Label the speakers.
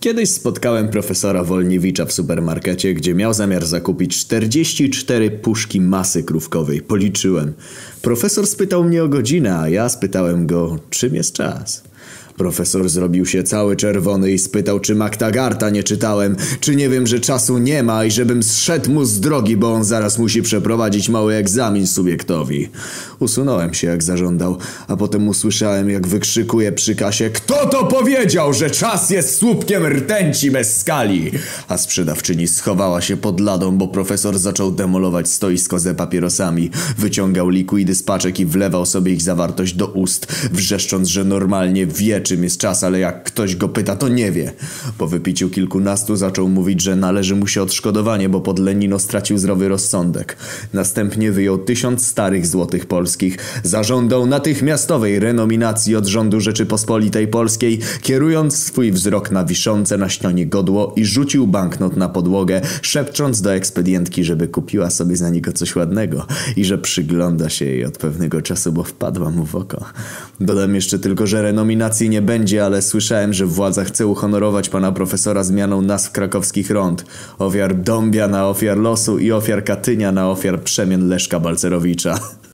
Speaker 1: Kiedyś spotkałem profesora Wolniewicza w supermarkecie, gdzie miał zamiar zakupić 44 puszki masy krówkowej. Policzyłem. Profesor spytał mnie o godzinę, a ja spytałem go, czym jest czas. Profesor zrobił się cały czerwony i spytał, czy Magtagarta nie czytałem, czy nie wiem, że czasu nie ma i żebym zszedł mu z drogi, bo on zaraz musi przeprowadzić mały egzamin subiektowi. Usunąłem się, jak zażądał, a potem usłyszałem, jak wykrzykuje przy kasie Kto to powiedział, że czas jest słupkiem rtęci bez skali? A sprzedawczyni schowała się pod ladą, bo profesor zaczął demolować stoisko ze papierosami. Wyciągał likwidy z paczek i wlewał sobie ich zawartość do ust, wrzeszcząc, że normalnie wie, czym jest czas, ale jak ktoś go pyta, to nie wie. Po wypiciu kilkunastu zaczął mówić, że należy mu się odszkodowanie, bo pod Lenino stracił zdrowy rozsądek. Następnie wyjął tysiąc starych złotych polskich, zażądał natychmiastowej renominacji od rządu Rzeczypospolitej Polskiej, kierując swój wzrok na wiszące na ścianie godło i rzucił banknot na podłogę, szepcząc do ekspedientki, żeby kupiła sobie za niego coś ładnego i że przygląda się jej od pewnego czasu, bo wpadła mu w oko. Dodam jeszcze tylko, że renominacji nie nie będzie, ale słyszałem, że władza chce uhonorować pana profesora zmianą nazw krakowskich rond. Ofiar Dąbia na ofiar losu i ofiar Katynia na ofiar przemian Leszka Balcerowicza.